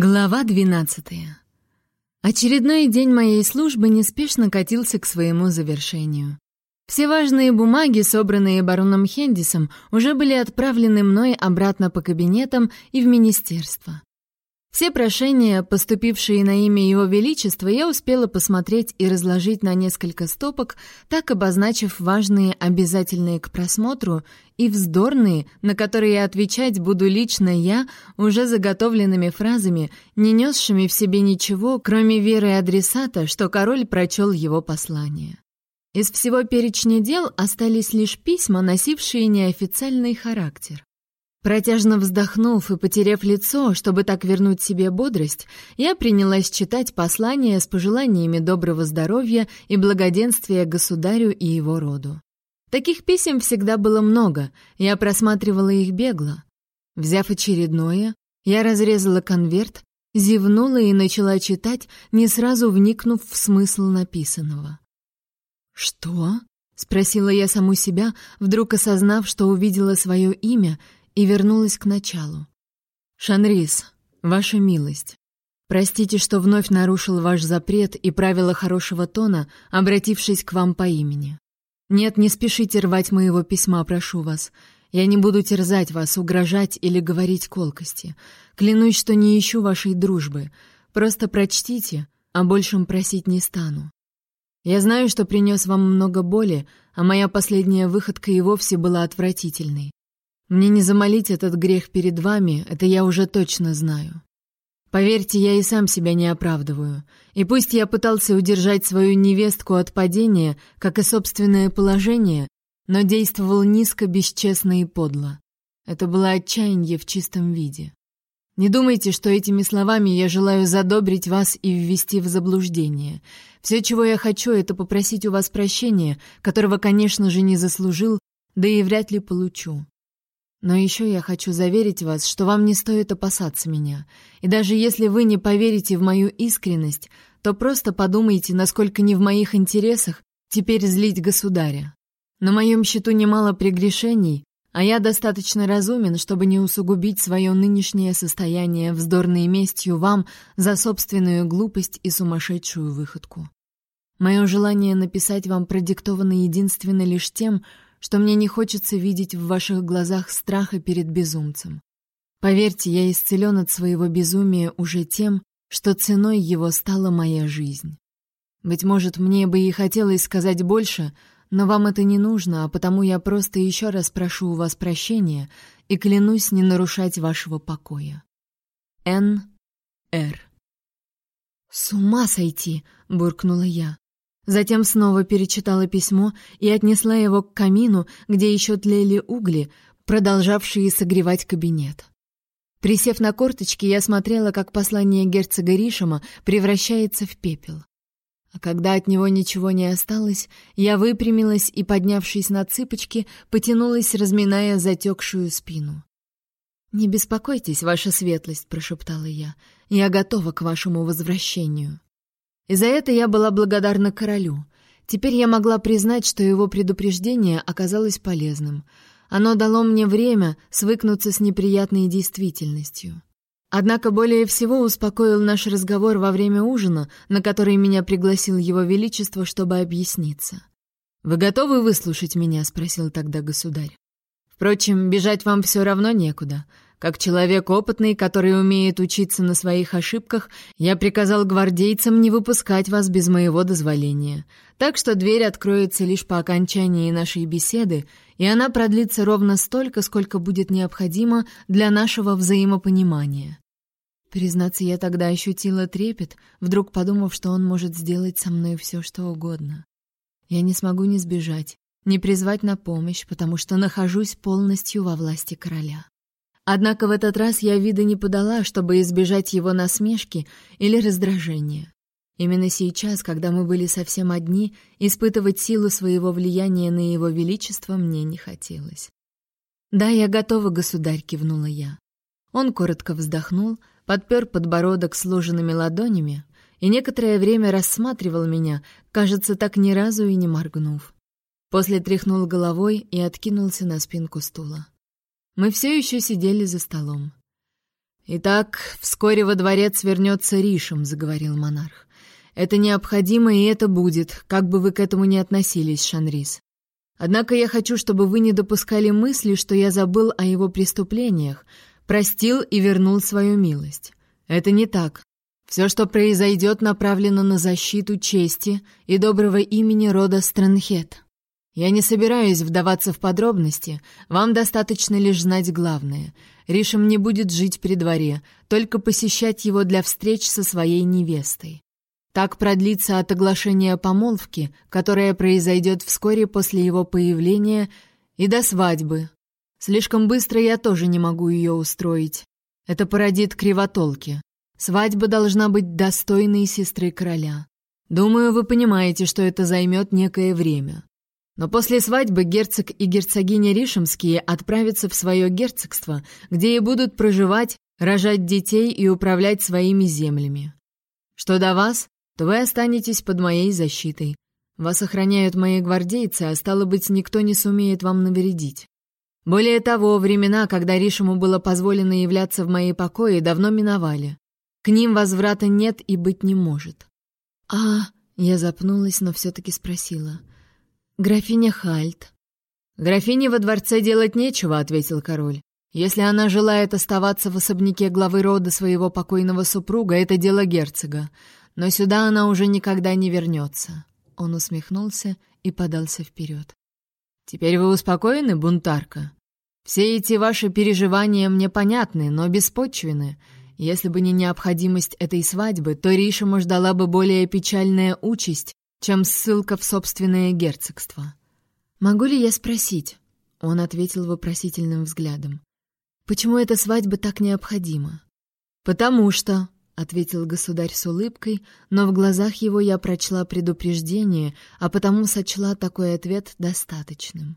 Глава 12. Очередной день моей службы неспешно катился к своему завершению. Все важные бумаги, собранные бароном Хендисом, уже были отправлены мной обратно по кабинетам и в министерство. Все прошения, поступившие на имя Его Величества, я успела посмотреть и разложить на несколько стопок, так обозначив важные, обязательные к просмотру, и вздорные, на которые отвечать буду лично я, уже заготовленными фразами, не несшими в себе ничего, кроме веры адресата, что король прочел его послание. Из всего перечня дел остались лишь письма, носившие неофициальный характер. Протяжно вздохнув и потеряв лицо, чтобы так вернуть себе бодрость, я принялась читать послания с пожеланиями доброго здоровья и благоденствия государю и его роду. Таких писем всегда было много, я просматривала их бегло. Взяв очередное, я разрезала конверт, зевнула и начала читать, не сразу вникнув в смысл написанного. «Что?» — спросила я саму себя, вдруг осознав, что увидела свое имя — и вернулась к началу. «Шанрис, ваша милость, простите, что вновь нарушил ваш запрет и правила хорошего тона, обратившись к вам по имени. Нет, не спешите рвать моего письма, прошу вас. Я не буду терзать вас, угрожать или говорить колкости. Клянусь, что не ищу вашей дружбы. Просто прочтите, а большем просить не стану. Я знаю, что принес вам много боли, а моя последняя выходка и вовсе была отвратительной. Мне не замолить этот грех перед вами, это я уже точно знаю. Поверьте, я и сам себя не оправдываю. И пусть я пытался удержать свою невестку от падения, как и собственное положение, но действовал низко, бесчестно и подло. Это было отчаяние в чистом виде. Не думайте, что этими словами я желаю задобрить вас и ввести в заблуждение. Все, чего я хочу, это попросить у вас прощения, которого, конечно же, не заслужил, да и вряд ли получу. Но еще я хочу заверить вас, что вам не стоит опасаться меня. И даже если вы не поверите в мою искренность, то просто подумайте, насколько не в моих интересах теперь злить государя. На моем счету немало прегрешений, а я достаточно разумен, чтобы не усугубить свое нынешнее состояние вздорной местью вам за собственную глупость и сумасшедшую выходку. Мое желание написать вам продиктовано единственно лишь тем, что мне не хочется видеть в ваших глазах страха перед безумцем. Поверьте, я исцелен от своего безумия уже тем, что ценой его стала моя жизнь. Быть может, мне бы и хотелось сказать больше, но вам это не нужно, а потому я просто еще раз прошу у вас прощения и клянусь не нарушать вашего покоя. Н. Р. «С ума сойти!» — буркнула я. Затем снова перечитала письмо и отнесла его к камину, где еще тлели угли, продолжавшие согревать кабинет. Присев на корточки, я смотрела, как послание герцога Ришема превращается в пепел. А когда от него ничего не осталось, я выпрямилась и, поднявшись на цыпочки, потянулась, разминая затекшую спину. «Не беспокойтесь, ваша светлость», — прошептала я. «Я готова к вашему возвращению». И за это я была благодарна королю. Теперь я могла признать, что его предупреждение оказалось полезным. Оно дало мне время свыкнуться с неприятной действительностью. Однако более всего успокоил наш разговор во время ужина, на который меня пригласил его величество, чтобы объясниться. «Вы готовы выслушать меня?» — спросил тогда государь. «Впрочем, бежать вам все равно некуда. Как человек опытный, который умеет учиться на своих ошибках, я приказал гвардейцам не выпускать вас без моего дозволения. Так что дверь откроется лишь по окончании нашей беседы, и она продлится ровно столько, сколько будет необходимо для нашего взаимопонимания. Признаться, я тогда ощутила трепет, вдруг подумав, что он может сделать со мной все, что угодно. Я не смогу ни сбежать, ни призвать на помощь, потому что нахожусь полностью во власти короля. Однако в этот раз я вида не подала, чтобы избежать его насмешки или раздражения. Именно сейчас, когда мы были совсем одни, испытывать силу своего влияния на его величество мне не хотелось. «Да, я готова, государь», — кивнула я. Он коротко вздохнул, подпер подбородок сложенными ладонями и некоторое время рассматривал меня, кажется, так ни разу и не моргнув. После тряхнул головой и откинулся на спинку стула. Мы все еще сидели за столом. «Итак, вскоре во дворец вернется Ришем», — заговорил монарх. «Это необходимо, и это будет, как бы вы к этому ни относились, Шанрис. Однако я хочу, чтобы вы не допускали мысли, что я забыл о его преступлениях, простил и вернул свою милость. Это не так. Все, что произойдет, направлено на защиту чести и доброго имени рода Странхет. Я не собираюсь вдаваться в подробности, вам достаточно лишь знать главное. Ришем не будет жить при дворе, только посещать его для встреч со своей невестой. Так продлится от оглашения помолвки, которая произойдет вскоре после его появления, и до свадьбы. Слишком быстро я тоже не могу ее устроить. Это породит кривотолки. Свадьба должна быть достойной сестры короля. Думаю, вы понимаете, что это займет некое время. Но после свадьбы герцог и герцогиня Ришемские отправятся в свое герцогство, где и будут проживать, рожать детей и управлять своими землями. Что до вас, то вы останетесь под моей защитой. Вас охраняют мои гвардейцы, а стало быть, никто не сумеет вам навредить. Более того, времена, когда Ришему было позволено являться в мои покои, давно миновали. К ним возврата нет и быть не может. А, я запнулась, но все-таки спросила. «Графиня Хальт». «Графине во дворце делать нечего», — ответил король. «Если она желает оставаться в особняке главы рода своего покойного супруга, это дело герцога. Но сюда она уже никогда не вернется». Он усмехнулся и подался вперед. «Теперь вы успокоены, бунтарка? Все эти ваши переживания мне понятны, но беспочвены. Если бы не необходимость этой свадьбы, то Ришему ждала бы более печальная участь, чем ссылка в собственное герцогство. «Могу ли я спросить?» Он ответил вопросительным взглядом. «Почему эта свадьба так необходима?» «Потому что», — ответил государь с улыбкой, но в глазах его я прочла предупреждение, а потому сочла такой ответ достаточным.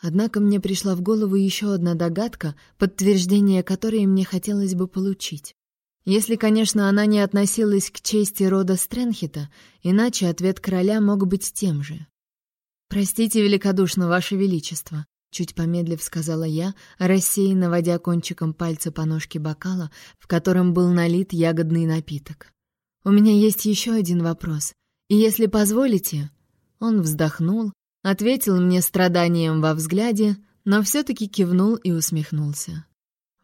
Однако мне пришла в голову еще одна догадка, подтверждение которой мне хотелось бы получить. Если, конечно, она не относилась к чести рода Стренхита, иначе ответ короля мог быть тем же. «Простите великодушно, ваше величество», — чуть помедлив сказала я, рассеянно водя кончиком пальца по ножке бокала, в котором был налит ягодный напиток. «У меня есть еще один вопрос, и если позволите...» Он вздохнул, ответил мне страданием во взгляде, но все-таки кивнул и усмехнулся.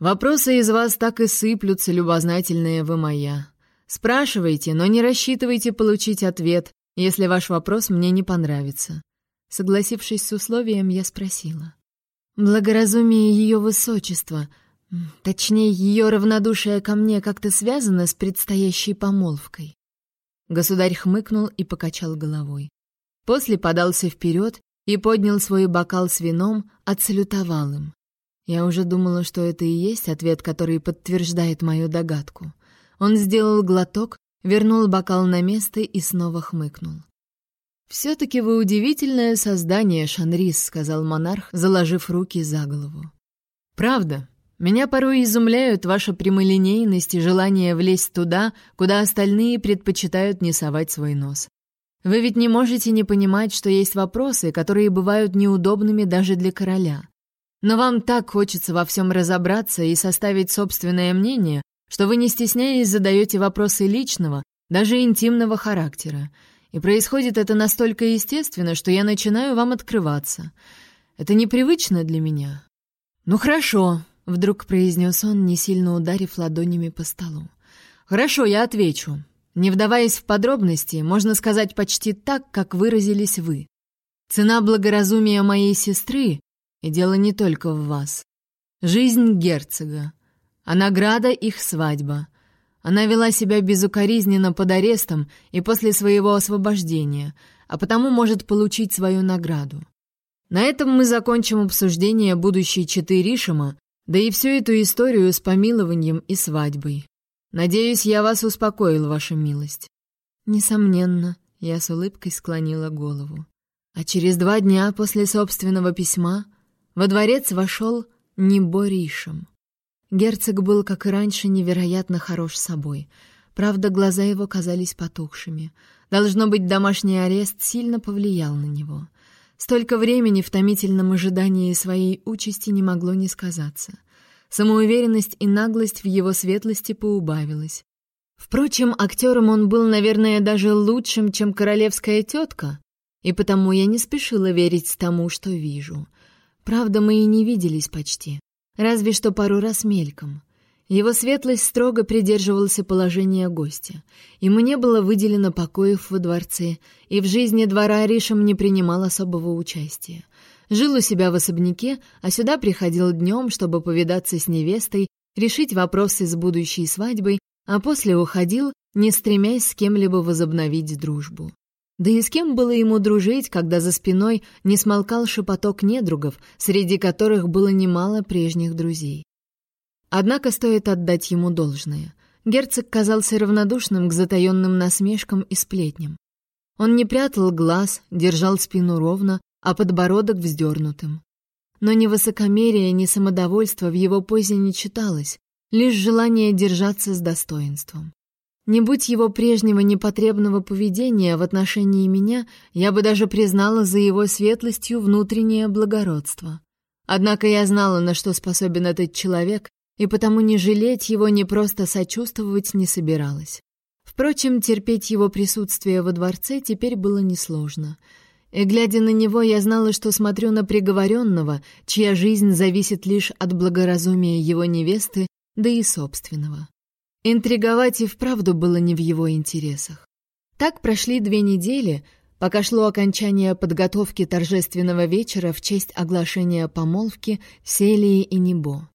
Вопросы из вас так и сыплются, любознательные вы моя. Спрашивайте, но не рассчитывайте получить ответ, если ваш вопрос мне не понравится. Согласившись с условием, я спросила. Благоразумие ее высочества, точнее, ее равнодушие ко мне как-то связано с предстоящей помолвкой. Государь хмыкнул и покачал головой. После подался вперед и поднял свой бокал с вином, отсалютовал им. Я уже думала, что это и есть ответ, который подтверждает мою догадку. Он сделал глоток, вернул бокал на место и снова хмыкнул. «Все-таки вы удивительное создание, Шанрис», — сказал монарх, заложив руки за голову. «Правда. Меня порой изумляют ваша прямолинейность и желание влезть туда, куда остальные предпочитают не совать свой нос. Вы ведь не можете не понимать, что есть вопросы, которые бывают неудобными даже для короля. Но вам так хочется во всем разобраться и составить собственное мнение, что вы не стесняясь задаете вопросы личного, даже интимного характера. И происходит это настолько естественно, что я начинаю вам открываться. Это непривычно для меня. «Ну хорошо», — вдруг произнес он, не сильно ударив ладонями по столу. «Хорошо, я отвечу. Не вдаваясь в подробности, можно сказать почти так, как выразились вы. Цена благоразумия моей сестры и дело не только в вас. Жизнь герцога, а награда — их свадьба. Она вела себя безукоризненно под арестом и после своего освобождения, а потому может получить свою награду. На этом мы закончим обсуждение будущей четы Ришима, да и всю эту историю с помилованием и свадьбой. Надеюсь, я вас успокоил, ваша милость. Несомненно, я с улыбкой склонила голову. А через два дня после собственного письма во дворец вошел Неборишем. Герцог был, как и раньше, невероятно хорош собой. Правда, глаза его казались потухшими. Должно быть, домашний арест сильно повлиял на него. Столько времени в томительном ожидании своей участи не могло не сказаться. самоуверенность и наглость в его светлости поубавилась. Впрочем, актером он был, наверное, даже лучшим, чем королевская тетка, и потому я не спешила верить тому, что вижу. Правда, мы и не виделись почти, разве что пару раз мельком. Его светлость строго придерживался положения гостя. Ему не было выделено покоев во дворце, и в жизни двора Ришем не принимал особого участия. Жил у себя в особняке, а сюда приходил днем, чтобы повидаться с невестой, решить вопросы с будущей свадьбой, а после уходил, не стремясь с кем-либо возобновить дружбу. Да и с кем было ему дружить, когда за спиной не смолкал шепоток недругов, среди которых было немало прежних друзей. Однако стоит отдать ему должное. Герцог казался равнодушным к затаенным насмешкам и сплетням. Он не прятал глаз, держал спину ровно, а подбородок вздернутым. Но ни высокомерия, ни самодовольства в его позе не читалось, лишь желание держаться с достоинством. Не будь его прежнего непотребного поведения в отношении меня, я бы даже признала за его светлостью внутреннее благородство. Однако я знала, на что способен этот человек, и потому не жалеть его, не просто сочувствовать не собиралась. Впрочем, терпеть его присутствие во дворце теперь было несложно. И, глядя на него, я знала, что смотрю на приговоренного, чья жизнь зависит лишь от благоразумия его невесты да и собственного. Интриговать и вправду было не в его интересах. Так прошли две недели, пока шло окончание подготовки торжественного вечера в честь оглашения помолвки Селии и Небо.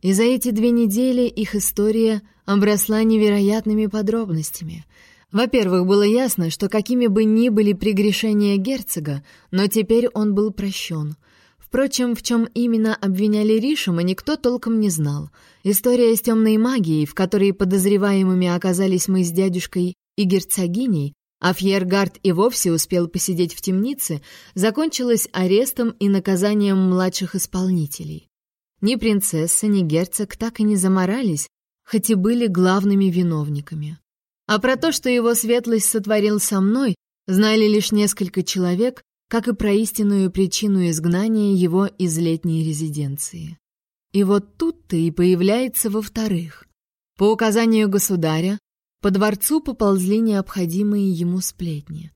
И за эти две недели их история обросла невероятными подробностями. Во-первых, было ясно, что какими бы ни были прегрешения герцога, но теперь он был прощен — Впрочем, в чем именно обвиняли Ришима, никто толком не знал. История с темной магией, в которой подозреваемыми оказались мы с дядюшкой и герцогиней, а Фьергард и вовсе успел посидеть в темнице, закончилась арестом и наказанием младших исполнителей. Ни принцесса, ни герцог так и не заморались, хоть и были главными виновниками. А про то, что его светлость сотворил со мной, знали лишь несколько человек, как и про истинную причину изгнания его из летней резиденции. И вот тут-то и появляется во-вторых. По указанию государя по дворцу поползли необходимые ему сплетни.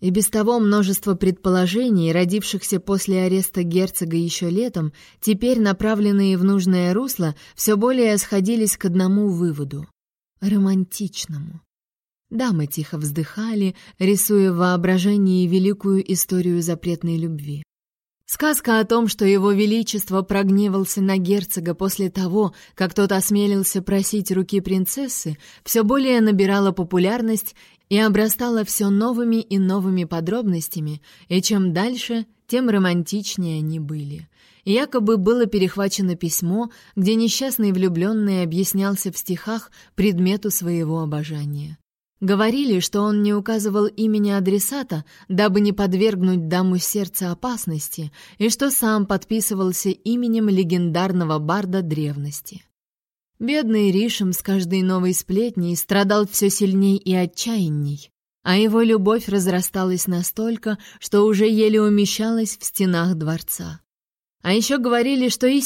И без того множество предположений, родившихся после ареста герцога еще летом, теперь направленные в нужное русло, все более сходились к одному выводу — романтичному. Дамы тихо вздыхали, рисуя в воображении великую историю запретной любви. Сказка о том, что его величество прогневался на герцога после того, как тот осмелился просить руки принцессы, все более набирала популярность и обрастала все новыми и новыми подробностями, и чем дальше, тем романтичнее они были. якобы было перехвачено письмо, где несчастный влюбленный объяснялся в стихах предмету своего обожания. Говорили, что он не указывал имени адресата, дабы не подвергнуть даму сердца опасности, и что сам подписывался именем легендарного барда древности. Бедный Ришем с каждой новой сплетней страдал все сильней и отчаянней, а его любовь разрасталась настолько, что уже еле умещалась в стенах дворца. А еще говорили, что и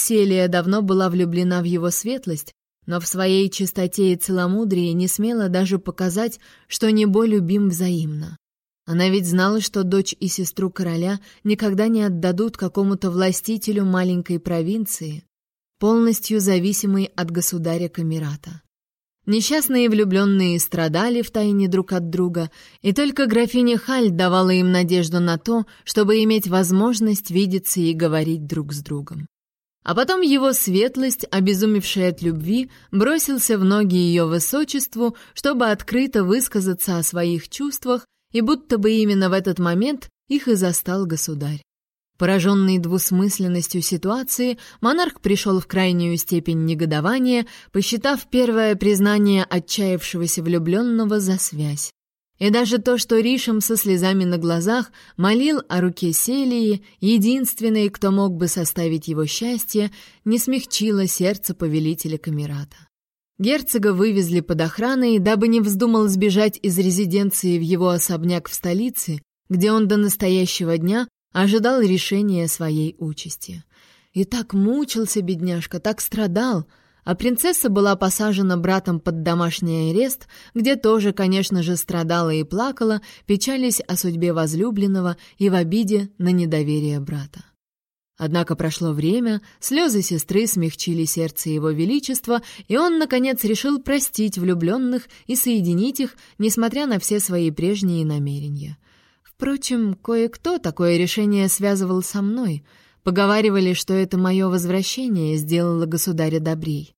давно была влюблена в его светлость, но в своей чистоте и целомудрии не смела даже показать, что Небо любим взаимно. Она ведь знала, что дочь и сестру короля никогда не отдадут какому-то властителю маленькой провинции, полностью зависимой от государя Камерата. Несчастные влюбленные страдали втайне друг от друга, и только графиня Халь давала им надежду на то, чтобы иметь возможность видеться и говорить друг с другом. А потом его светлость, обезумевшая от любви, бросился в ноги ее высочеству, чтобы открыто высказаться о своих чувствах, и будто бы именно в этот момент их и застал государь. Пораженный двусмысленностью ситуации, монарх пришел в крайнюю степень негодования, посчитав первое признание отчаявшегося влюбленного за связь. И даже то, что Ришем со слезами на глазах молил о руке Селии, единственной, кто мог бы составить его счастье, не смягчило сердце повелителя Камерата. Герцога вывезли под охраной, дабы не вздумал сбежать из резиденции в его особняк в столице, где он до настоящего дня ожидал решения своей участи. И так мучился бедняжка, так страдал. А принцесса была посажена братом под домашний арест, где тоже, конечно же, страдала и плакала, печались о судьбе возлюбленного и в обиде на недоверие брата. Однако прошло время, слезы сестры смягчили сердце его величества, и он, наконец, решил простить влюбленных и соединить их, несмотря на все свои прежние намерения. Впрочем, кое-кто такое решение связывал со мной. Поговаривали, что это мое возвращение сделало государя добрей.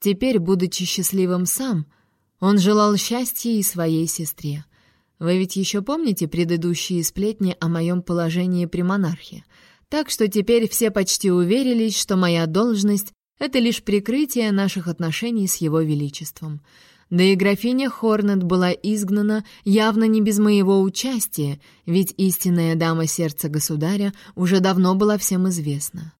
Теперь, будучи счастливым сам, он желал счастья и своей сестре. Вы ведь еще помните предыдущие сплетни о моем положении при монархе? Так что теперь все почти уверились, что моя должность — это лишь прикрытие наших отношений с его величеством. Да и графиня Хорнет была изгнана явно не без моего участия, ведь истинная дама сердца государя уже давно была всем известна.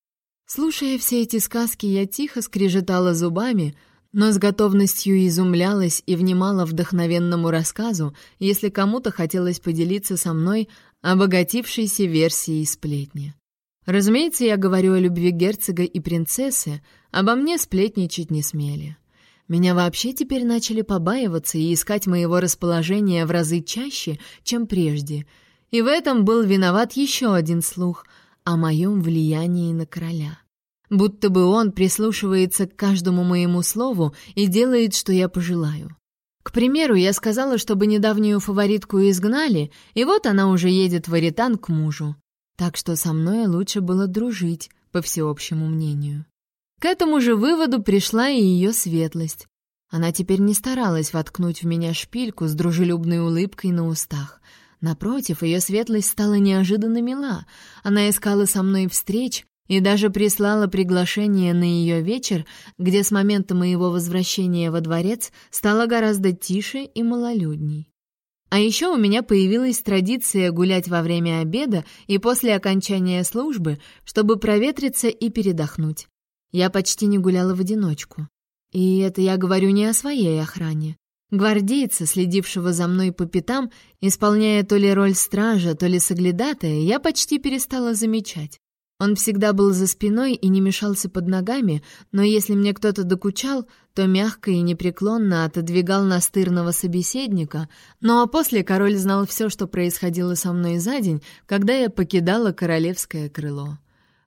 Слушая все эти сказки, я тихо скрежетала зубами, но с готовностью изумлялась и внимала вдохновенному рассказу, если кому-то хотелось поделиться со мной обогатившейся версией сплетни. Разумеется, я говорю о любви герцога и принцессы, обо мне сплетничать не смели. Меня вообще теперь начали побаиваться и искать моего расположения в разы чаще, чем прежде. И в этом был виноват еще один слух о моем влиянии на короля. Будто бы он прислушивается к каждому моему слову и делает, что я пожелаю. К примеру, я сказала, чтобы недавнюю фаворитку изгнали, и вот она уже едет в Аритан к мужу. Так что со мной лучше было дружить, по всеобщему мнению. К этому же выводу пришла и ее светлость. Она теперь не старалась воткнуть в меня шпильку с дружелюбной улыбкой на устах. Напротив, ее светлость стала неожиданно мила. Она искала со мной встреч и даже прислала приглашение на ее вечер, где с момента моего возвращения во дворец стало гораздо тише и малолюдней. А еще у меня появилась традиция гулять во время обеда и после окончания службы, чтобы проветриться и передохнуть. Я почти не гуляла в одиночку. И это я говорю не о своей охране. Гвардейца, следившего за мной по пятам, исполняя то ли роль стража, то ли соглядатая, я почти перестала замечать. Он всегда был за спиной и не мешался под ногами, но если мне кто-то докучал, то мягко и непреклонно отодвигал настырного собеседника, ну а после король знал все, что происходило со мной за день, когда я покидала королевское крыло.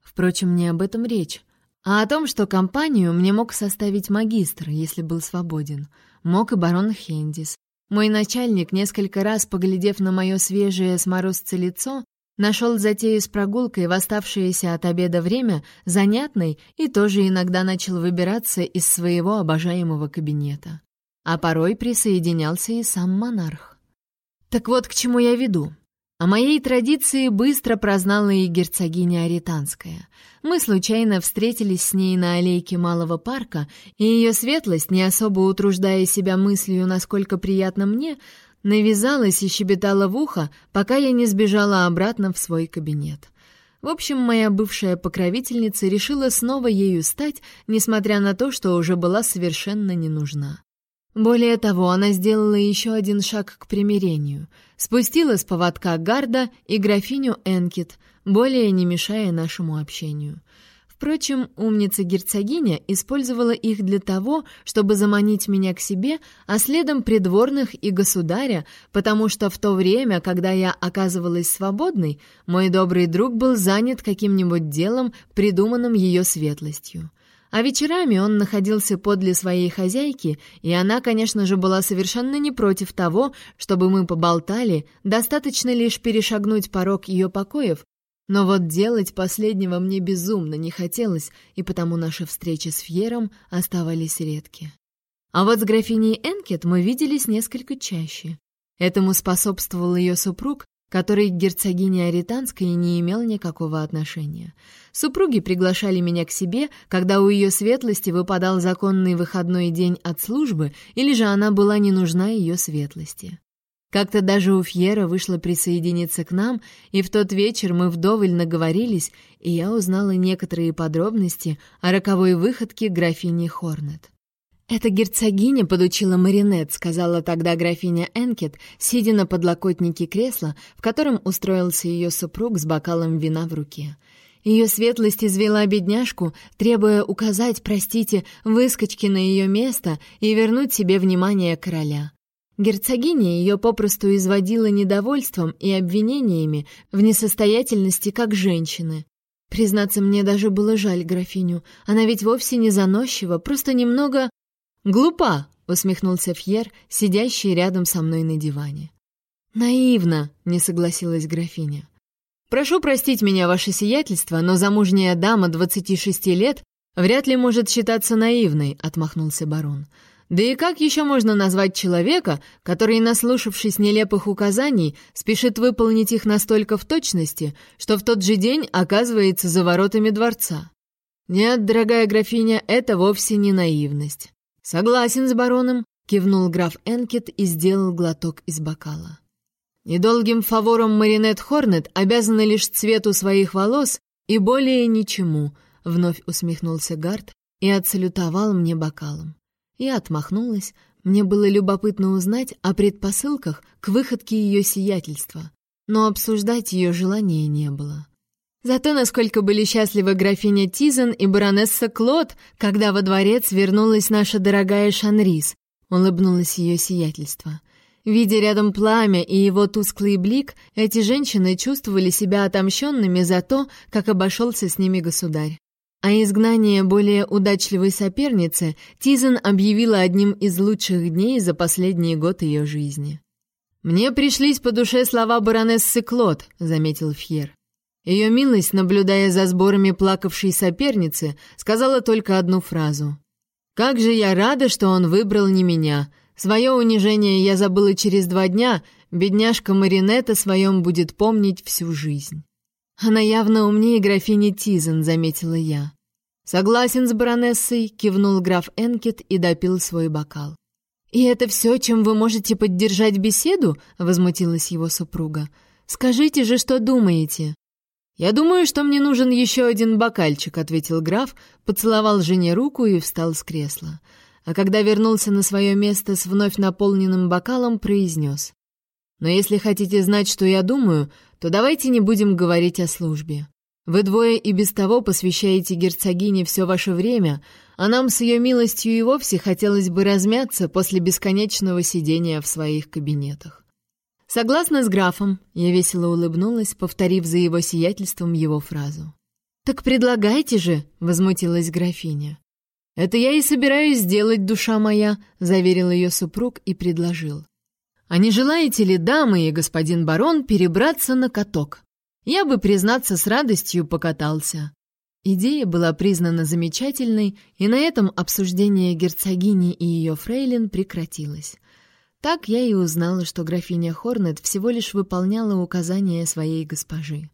Впрочем, не об этом речь, а о том, что компанию мне мог составить магистр, если был свободен. Мог и барон Хендис. Мой начальник, несколько раз поглядев на мое свежее сморозце лицо, Нашел затею с прогулкой в оставшееся от обеда время занятной и тоже иногда начал выбираться из своего обожаемого кабинета. А порой присоединялся и сам монарх. Так вот, к чему я веду. О моей традиции быстро прознала и герцогиня Аританская. Мы случайно встретились с ней на аллейке Малого парка, и ее светлость, не особо утруждая себя мыслью, насколько приятно мне, Навязалась и щебетала в ухо, пока я не сбежала обратно в свой кабинет. В общем, моя бывшая покровительница решила снова ею стать, несмотря на то, что уже была совершенно не нужна. Более того, она сделала еще один шаг к примирению. Спустила с поводка Гарда и графиню Энкит, более не мешая нашему общению. Впрочем, умница-герцогиня использовала их для того, чтобы заманить меня к себе, а следом придворных и государя, потому что в то время, когда я оказывалась свободной, мой добрый друг был занят каким-нибудь делом, придуманным ее светлостью. А вечерами он находился подле своей хозяйки, и она, конечно же, была совершенно не против того, чтобы мы поболтали, достаточно лишь перешагнуть порог ее покоев, но вот делать последнего мне безумно не хотелось, и потому наши встречи с Фьером оставались редки. А вот с графиней Энкет мы виделись несколько чаще. Этому способствовал ее супруг, который к герцогине Аританской не имел никакого отношения. Супруги приглашали меня к себе, когда у ее светлости выпадал законный выходной день от службы, или же она была не нужна ее светлости. Как-то даже у Фьера вышла присоединиться к нам, и в тот вечер мы вдоволь наговорились, и я узнала некоторые подробности о роковой выходке графини Хорнет. «Эта герцогиня подучила Маринет», — сказала тогда графиня Энкет, сидя на подлокотнике кресла, в котором устроился ее супруг с бокалом вина в руке. Ее светлость извела бедняжку, требуя указать, простите, выскочки на ее место и вернуть себе внимание короля. Герцогиня ее попросту изводила недовольством и обвинениями в несостоятельности как женщины. Признаться, мне даже было жаль графиню. Она ведь вовсе не заносчива, просто немного... «Глупа!» — усмехнулся Фьер, сидящий рядом со мной на диване. «Наивно!» — не согласилась графиня. «Прошу простить меня, ваше сиятельство, но замужняя дама 26 лет вряд ли может считаться наивной», — отмахнулся барон. Да и как еще можно назвать человека, который, наслушавшись нелепых указаний, спешит выполнить их настолько в точности, что в тот же день оказывается за воротами дворца? Нет, дорогая графиня, это вовсе не наивность. Согласен с бароном, кивнул граф Энкет и сделал глоток из бокала. Недолгим фавором Маринет Хорнет обязана лишь цвету своих волос и более ничему, вновь усмехнулся Гард и отсалютовал мне бокалом. Я отмахнулась. Мне было любопытно узнать о предпосылках к выходке ее сиятельства, но обсуждать ее желания не было. Зато насколько были счастливы графиня Тизен и баронесса Клод, когда во дворец вернулась наша дорогая Шанрис, улыбнулось ее сиятельство. Видя рядом пламя и его тусклый блик, эти женщины чувствовали себя отомщенными за то, как обошелся с ними государь. А изгнание более удачливой соперницы Тизен объявила одним из лучших дней за последний год ее жизни. «Мне пришлись по душе слова баронессы Клод», — заметил Фьер. Ее милость, наблюдая за сборами плакавшей соперницы, сказала только одну фразу. «Как же я рада, что он выбрал не меня. Свое унижение я забыла через два дня, бедняжка Маринета своем будет помнить всю жизнь». «Она явно умнее графини Тизен», — заметила я. «Согласен с баронессой», — кивнул граф Энкет и допил свой бокал. «И это все, чем вы можете поддержать беседу?» — возмутилась его супруга. «Скажите же, что думаете?» «Я думаю, что мне нужен еще один бокальчик», — ответил граф, поцеловал жене руку и встал с кресла. А когда вернулся на свое место с вновь наполненным бокалом, произнес. «Но если хотите знать, что я думаю, то давайте не будем говорить о службе. Вы двое и без того посвящаете герцогине все ваше время, а нам с ее милостью и вовсе хотелось бы размяться после бесконечного сидения в своих кабинетах. Согласна с графом, я весело улыбнулась, повторив за его сиятельством его фразу. «Так предлагайте же», — возмутилась графиня. «Это я и собираюсь сделать, душа моя», — заверил ее супруг и предложил. А не желаете ли, дамы и господин барон, перебраться на каток? Я бы, признаться, с радостью покатался. Идея была признана замечательной, и на этом обсуждение герцогини и ее фрейлин прекратилось. Так я и узнала, что графиня Хорнет всего лишь выполняла указания своей госпожи.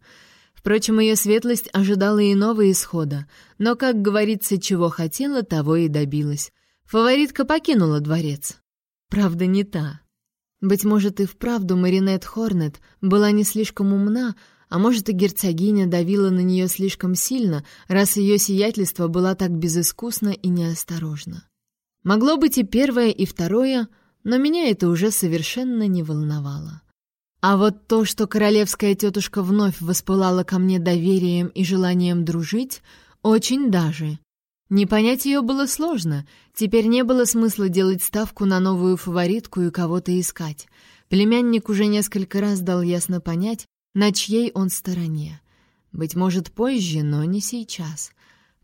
Впрочем, ее светлость ожидала иного исхода, но, как говорится, чего хотела, того и добилась. Фаворитка покинула дворец. Правда, не та. Быть может, и вправду Маринет Хорнет была не слишком умна, а может, и герцогиня давила на нее слишком сильно, раз ее сиятельство было так безыскусно и неосторожно. Могло быть и первое, и второе, но меня это уже совершенно не волновало. А вот то, что королевская тетушка вновь воспылала ко мне доверием и желанием дружить, очень даже. Не понять ее было сложно. Теперь не было смысла делать ставку на новую фаворитку и кого-то искать. Племянник уже несколько раз дал ясно понять, на чьей он стороне. Быть может, позже, но не сейчас.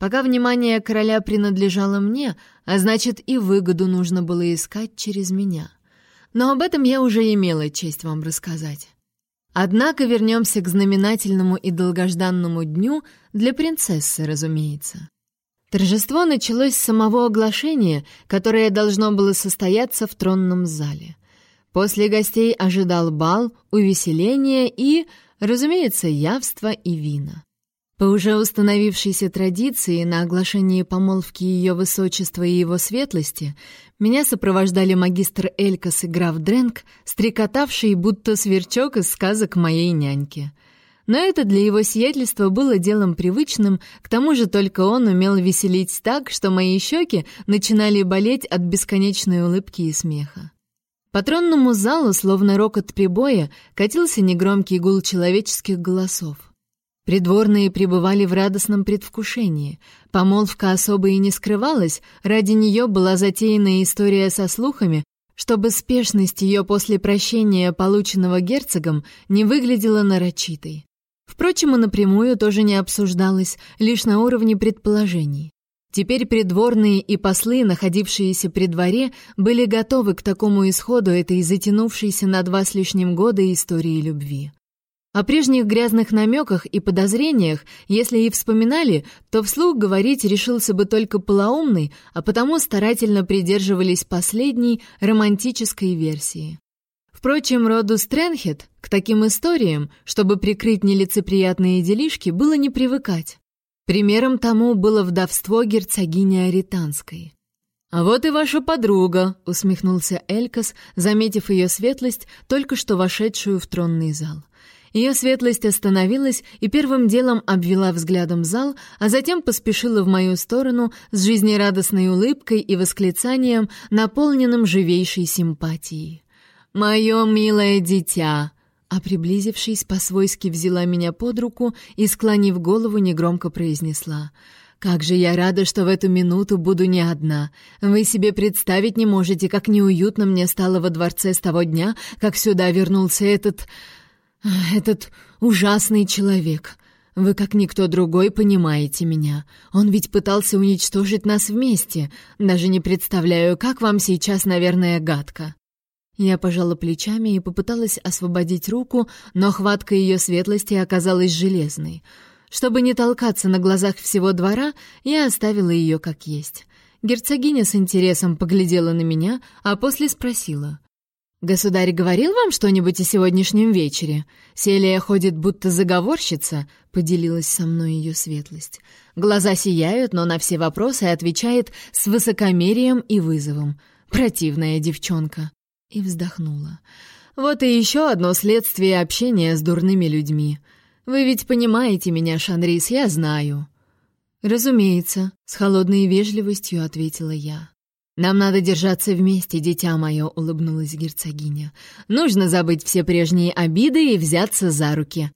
Пока внимание короля принадлежало мне, а значит, и выгоду нужно было искать через меня. Но об этом я уже имела честь вам рассказать. Однако вернемся к знаменательному и долгожданному дню для принцессы, разумеется. Торжество началось с самого оглашения, которое должно было состояться в тронном зале. После гостей ожидал бал, увеселение и, разумеется, явство и вина. По уже установившейся традиции на оглашении помолвки ее высочества и его светлости меня сопровождали магистр Элькас и граф Дренк, стрекотавший будто сверчок из сказок моей няньки — но это для его сиятельства было делом привычным, к тому же только он умел веселить так, что мои щеки начинали болеть от бесконечной улыбки и смеха. По тронному залу, словно рокот прибоя, катился негромкий гул человеческих голосов. Придворные пребывали в радостном предвкушении. Помолвка особо и не скрывалась, ради нее была затеяна история со слухами, чтобы спешность ее после прощения, полученного герцогом, не выглядела нарочитой. Впрочем, и напрямую тоже не обсуждалось, лишь на уровне предположений. Теперь придворные и послы, находившиеся при дворе, были готовы к такому исходу этой затянувшейся на два с лишним года истории любви. О прежних грязных намеках и подозрениях, если и вспоминали, то вслух говорить решился бы только полоумный, а потому старательно придерживались последней романтической версии. Впрочем, роду Стрэнхед к таким историям, чтобы прикрыть нелицеприятные делишки, было не привыкать. Примером тому было вдовство герцогини Аританской. «А вот и ваша подруга», — усмехнулся Элькас, заметив ее светлость, только что вошедшую в тронный зал. Ее светлость остановилась и первым делом обвела взглядом зал, а затем поспешила в мою сторону с жизнерадостной улыбкой и восклицанием, наполненным живейшей симпатией. «Мое милое дитя!» А приблизившись, по-свойски взяла меня под руку и, склонив голову, негромко произнесла — «Как же я рада, что в эту минуту буду не одна. Вы себе представить не можете, как неуютно мне стало во дворце с того дня, как сюда вернулся этот... «Этот ужасный человек. Вы, как никто другой, понимаете меня. Он ведь пытался уничтожить нас вместе. Даже не представляю, как вам сейчас, наверное, гадко». Я пожала плечами и попыталась освободить руку, но хватка ее светлости оказалась железной. Чтобы не толкаться на глазах всего двора, я оставила ее как есть. Герцогиня с интересом поглядела на меня, а после спросила. «Государь говорил вам что-нибудь о сегодняшнем вечере? Селия ходит будто заговорщица», — поделилась со мной ее светлость. Глаза сияют, но на все вопросы отвечает с высокомерием и вызовом. Противная девчонка. И вздохнула. «Вот и еще одно следствие общения с дурными людьми. Вы ведь понимаете меня, Шанрис, я знаю». «Разумеется», — с холодной вежливостью ответила я. «Нам надо держаться вместе, дитя мое», — улыбнулась герцогиня. «Нужно забыть все прежние обиды и взяться за руки.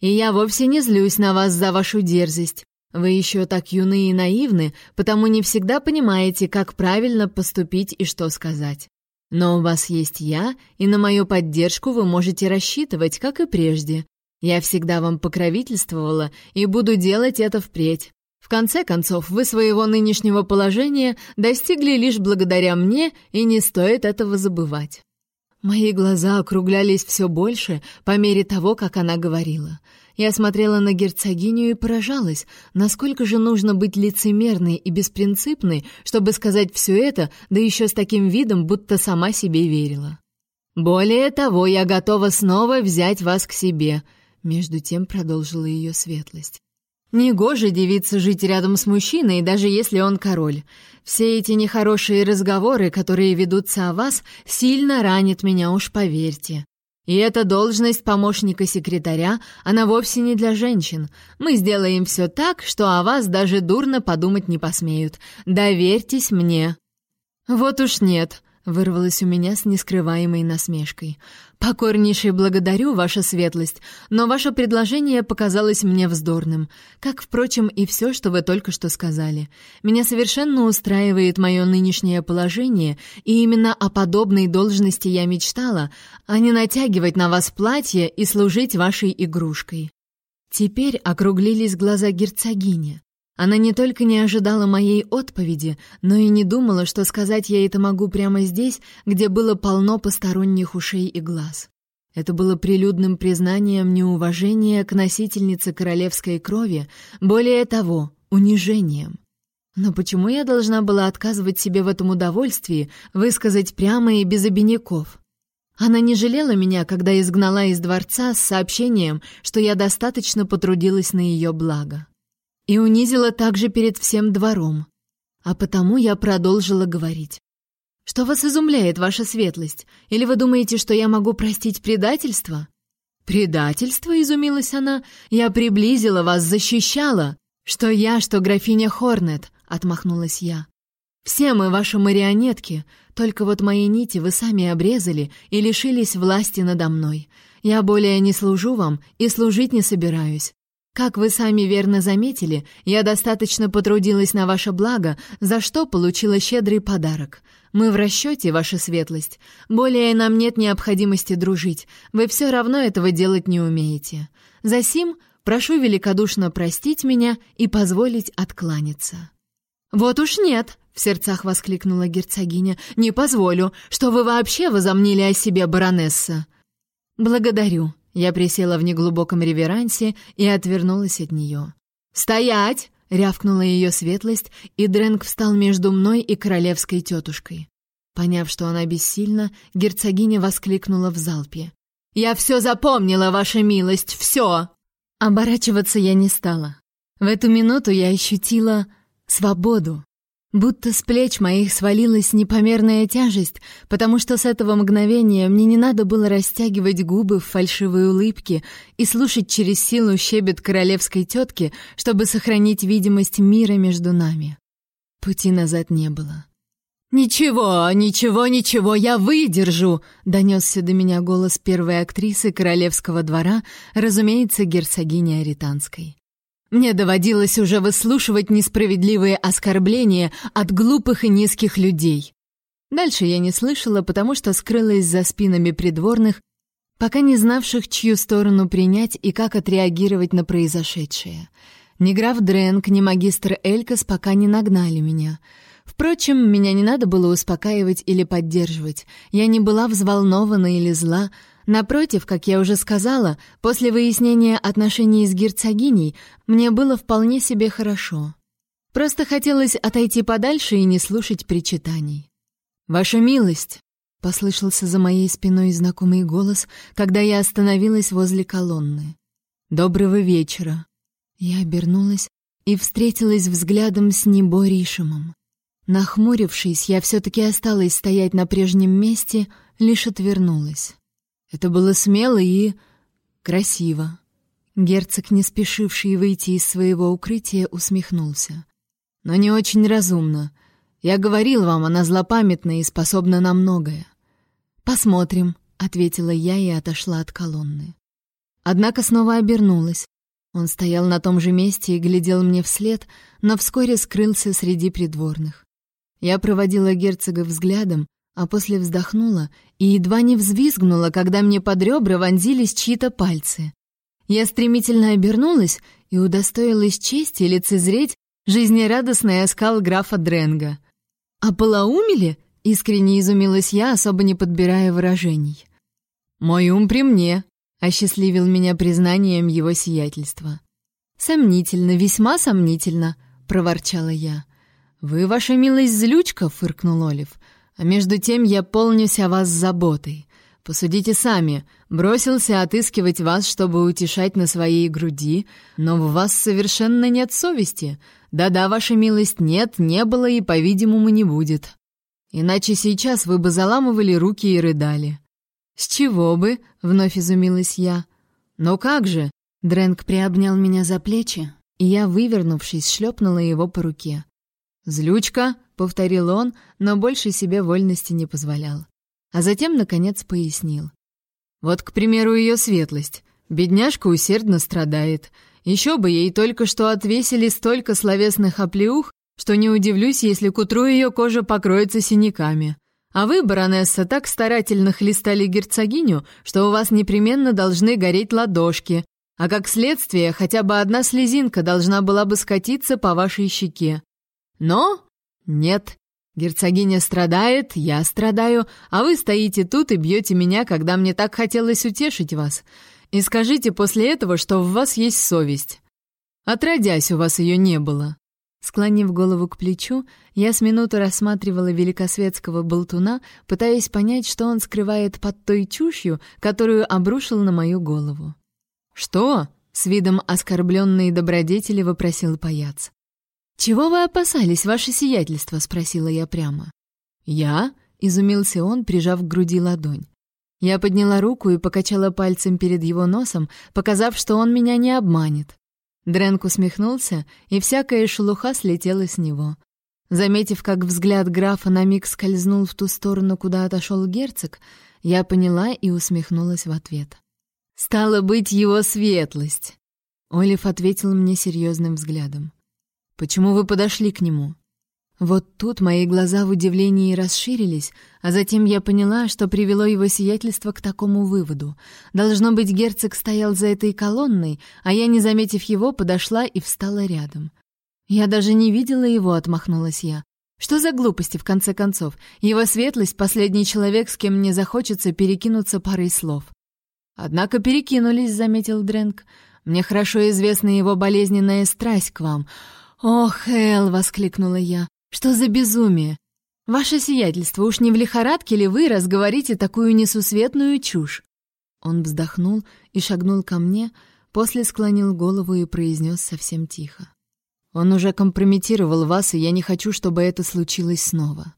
И я вовсе не злюсь на вас за вашу дерзость. Вы еще так юны и наивны, потому не всегда понимаете, как правильно поступить и что сказать. Но у вас есть я, и на мою поддержку вы можете рассчитывать, как и прежде. Я всегда вам покровительствовала и буду делать это впредь. В конце концов, вы своего нынешнего положения достигли лишь благодаря мне, и не стоит этого забывать». Мои глаза округлялись все больше по мере того, как она говорила. Я смотрела на герцогиню и поражалась, насколько же нужно быть лицемерной и беспринципной, чтобы сказать все это, да еще с таким видом, будто сама себе верила. «Более того, я готова снова взять вас к себе», — между тем продолжила ее светлость. Негоже девице жить рядом с мужчиной, даже если он король. Все эти нехорошие разговоры, которые ведутся о вас, сильно ранят меня, уж поверьте. И эта должность помощника секретаря, она вовсе не для женщин. Мы сделаем все так, что о вас даже дурно подумать не посмеют. Доверьтесь мне». «Вот уж нет», — вырвалось у меня с нескрываемой насмешкой. «Покорнейше благодарю, ваша светлость, но ваше предложение показалось мне вздорным, как, впрочем, и все, что вы только что сказали. Меня совершенно устраивает мое нынешнее положение, и именно о подобной должности я мечтала, а не натягивать на вас платье и служить вашей игрушкой». Теперь округлились глаза герцогини. Она не только не ожидала моей отповеди, но и не думала, что сказать я это могу прямо здесь, где было полно посторонних ушей и глаз. Это было прилюдным признанием неуважения к носительнице королевской крови, более того, унижением. Но почему я должна была отказывать себе в этом удовольствии, высказать прямо и без обиняков? Она не жалела меня, когда изгнала из дворца с сообщением, что я достаточно потрудилась на ее благо и унизила также перед всем двором. А потому я продолжила говорить. «Что вас изумляет, ваша светлость? Или вы думаете, что я могу простить предательство?» «Предательство?» — изумилась она. «Я приблизила вас, защищала!» «Что я, что графиня Хорнет!» — отмахнулась я. «Все мы ваши марионетки, только вот мои нити вы сами обрезали и лишились власти надо мной. Я более не служу вам и служить не собираюсь. Как вы сами верно заметили, я достаточно потрудилась на ваше благо, за что получила щедрый подарок. Мы в расчете, ваша светлость. Более нам нет необходимости дружить. Вы все равно этого делать не умеете. Засим прошу великодушно простить меня и позволить откланяться». «Вот уж нет!» — в сердцах воскликнула герцогиня. «Не позволю, что вы вообще возомнили о себе, баронесса!» «Благодарю!» Я присела в неглубоком реверансе и отвернулась от нее. «Стоять!» — рявкнула ее светлость, и Дрэнк встал между мной и королевской тетушкой. Поняв, что она бессильна, герцогиня воскликнула в залпе. «Я все запомнила, ваша милость, все!» Оборачиваться я не стала. В эту минуту я ощутила свободу. Будто с плеч моих свалилась непомерная тяжесть, потому что с этого мгновения мне не надо было растягивать губы в фальшивой улыбке и слушать через силу щебет королевской тетки, чтобы сохранить видимость мира между нами. Пути назад не было. «Ничего, ничего, ничего, я выдержу!» — донесся до меня голос первой актрисы королевского двора, разумеется, герцогини Аританской. Мне доводилось уже выслушивать несправедливые оскорбления от глупых и низких людей. Дальше я не слышала, потому что скрылась за спинами придворных, пока не знавших, чью сторону принять и как отреагировать на произошедшее. Ни граф Дрэнк, ни магистр Элькас пока не нагнали меня. Впрочем, меня не надо было успокаивать или поддерживать. Я не была взволнована или зла, Напротив, как я уже сказала, после выяснения отношений с герцогиней мне было вполне себе хорошо. Просто хотелось отойти подальше и не слушать причитаний. «Ваша милость!» — послышался за моей спиной знакомый голос, когда я остановилась возле колонны. «Доброго вечера!» Я обернулась и встретилась взглядом с Неборишемом. Нахмурившись, я все-таки осталась стоять на прежнем месте, лишь отвернулась. Это было смело и... красиво. Герцог, не спешивший выйти из своего укрытия, усмехнулся. «Но не очень разумно. Я говорил вам, она злопамятна и способна на многое». «Посмотрим», — ответила я и отошла от колонны. Однако снова обернулась. Он стоял на том же месте и глядел мне вслед, но вскоре скрылся среди придворных. Я проводила герцога взглядом, а после вздохнула и едва не взвизгнула, когда мне под ребра вонзились чьи-то пальцы. Я стремительно обернулась и удостоилась чести лицезреть жизнерадостный оскал графа Дренга. «А полоумели?» — искренне изумилась я, особо не подбирая выражений. «Мой ум при мне», — осчастливил меня признанием его сиятельства. «Сомнительно, весьма сомнительно», — проворчала я. «Вы, ваша милость, злючка», — фыркнул Олив. А между тем я полнюсь о вас заботой. Посудите сами, бросился отыскивать вас, чтобы утешать на своей груди, но в вас совершенно нет совести. Да-да, ваша милость, нет, не было и, по-видимому, не будет. Иначе сейчас вы бы заламывали руки и рыдали. С чего бы? вновь изумилась я. Но как же? Дрэнк приобнял меня за плечи, и я, вывернувшись, шлепнула его по руке. «Злючка!» — повторил он, но больше себе вольности не позволял. А затем, наконец, пояснил. «Вот, к примеру, ее светлость. Бедняжка усердно страдает. Еще бы ей только что отвесили столько словесных оплеух, что не удивлюсь, если к утру ее кожа покроется синяками. А вы, баронесса, так старательно хлестали герцогиню, что у вас непременно должны гореть ладошки, а как следствие хотя бы одна слезинка должна была бы скатиться по вашей щеке. Но нет, герцогиня страдает, я страдаю, а вы стоите тут и бьете меня, когда мне так хотелось утешить вас. И скажите после этого, что в вас есть совесть. Отродясь, у вас ее не было». Склонив голову к плечу, я с минуты рассматривала великосветского болтуна, пытаясь понять, что он скрывает под той чушью, которую обрушил на мою голову. «Что?» — с видом оскорбленной добродетели вопросил паяц. «Чего вы опасались, ваше сиятельство?» — спросила я прямо. «Я?» — изумился он, прижав к груди ладонь. Я подняла руку и покачала пальцем перед его носом, показав, что он меня не обманет. Дренк усмехнулся, и всякая шелуха слетела с него. Заметив, как взгляд графа на миг скользнул в ту сторону, куда отошел герцог, я поняла и усмехнулась в ответ. «Стало быть, его светлость!» Олив ответил мне серьезным взглядом. «Почему вы подошли к нему?» Вот тут мои глаза в удивлении расширились, а затем я поняла, что привело его сиятельство к такому выводу. Должно быть, герцог стоял за этой колонной, а я, не заметив его, подошла и встала рядом. «Я даже не видела его», — отмахнулась я. «Что за глупости, в конце концов? Его светлость — последний человек, с кем мне захочется перекинуться парой слов». «Однако перекинулись», — заметил Дрэнк. «Мне хорошо известна его болезненная страсть к вам». «Ох, Эл!» — воскликнула я. «Что за безумие? Ваше сиятельство, уж не в лихорадке ли вы разговорите такую несусветную чушь?» Он вздохнул и шагнул ко мне, после склонил голову и произнес совсем тихо. «Он уже компрометировал вас, и я не хочу, чтобы это случилось снова.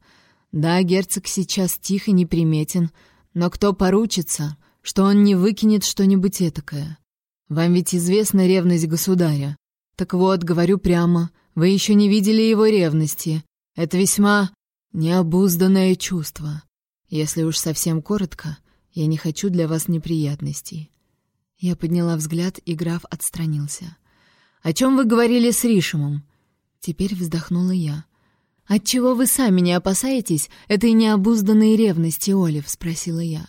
Да, герцог сейчас тих и неприметен, но кто поручится, что он не выкинет что-нибудь этакое? Вам ведь известна ревность государя. Так вот, говорю прямо, вы еще не видели его ревности. Это весьма необузданное чувство. Если уж совсем коротко, я не хочу для вас неприятностей». Я подняла взгляд, и граф отстранился. «О чем вы говорили с Ришемом?» Теперь вздохнула я. «Отчего вы сами не опасаетесь этой необузданной ревности, Олив?» — спросила я.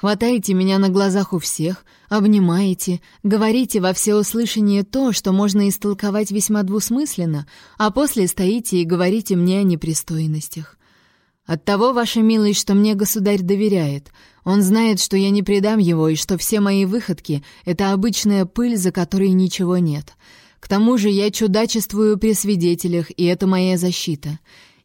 Хватаете меня на глазах у всех, обнимаете, говорите во всеуслышание то, что можно истолковать весьма двусмысленно, а после стоите и говорите мне о непристойностях. Оттого, ваша милость, что мне государь доверяет. Он знает, что я не предам его, и что все мои выходки — это обычная пыль, за которой ничего нет. К тому же я чудачествую при свидетелях, и это моя защита.